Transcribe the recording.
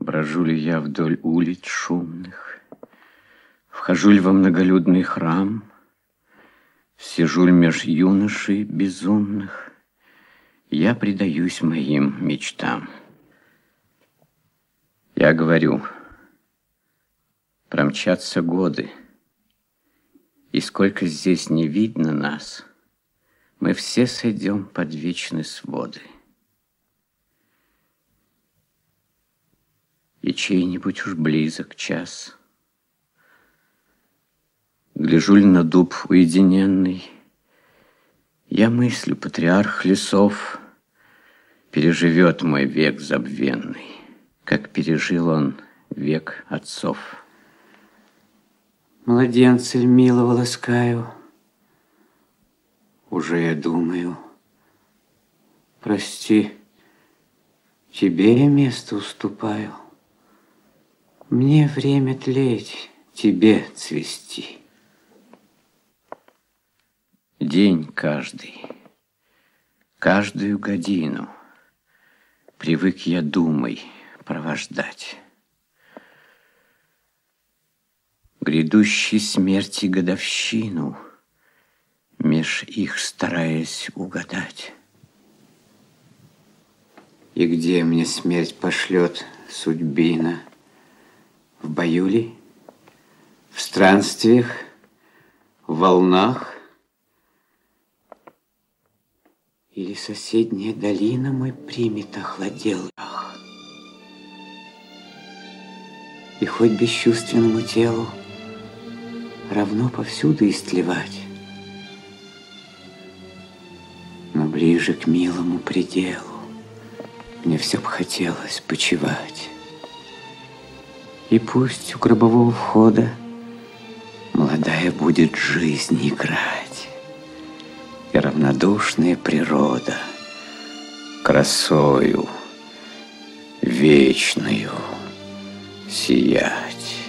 Брожу ли я вдоль улиц шумных, Вхожу ли во многолюдный храм, Сижу ли меж юношей безумных, Я предаюсь моим мечтам. Я говорю, промчатся годы, И сколько здесь не видно нас, Мы все сойдем под вечные своды. И чей-нибудь уж близок час. Гляжу ли на дуб уединенный, я мыслю, патриарх лесов переживет мой век забвенный, как пережил он век отцов. Младенца милого ласкаю, уже я думаю, прости, тебе я место уступаю. Мне время тлеть, тебе цвести. День каждый, каждую годину Привык я думой провождать. Грядущей смерти годовщину Меж их стараясь угадать. И где мне смерть пошлет судьбина? В бою ли? В странствиях? В волнах? Или соседняя долина мой примет охладел? И хоть бесчувственному телу равно повсюду истлевать, но ближе к милому пределу мне все б хотелось почивать. И пусть у гробового входа Молодая будет жизнь играть, И равнодушная природа Красою вечную сиять.